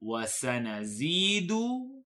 وسنزيد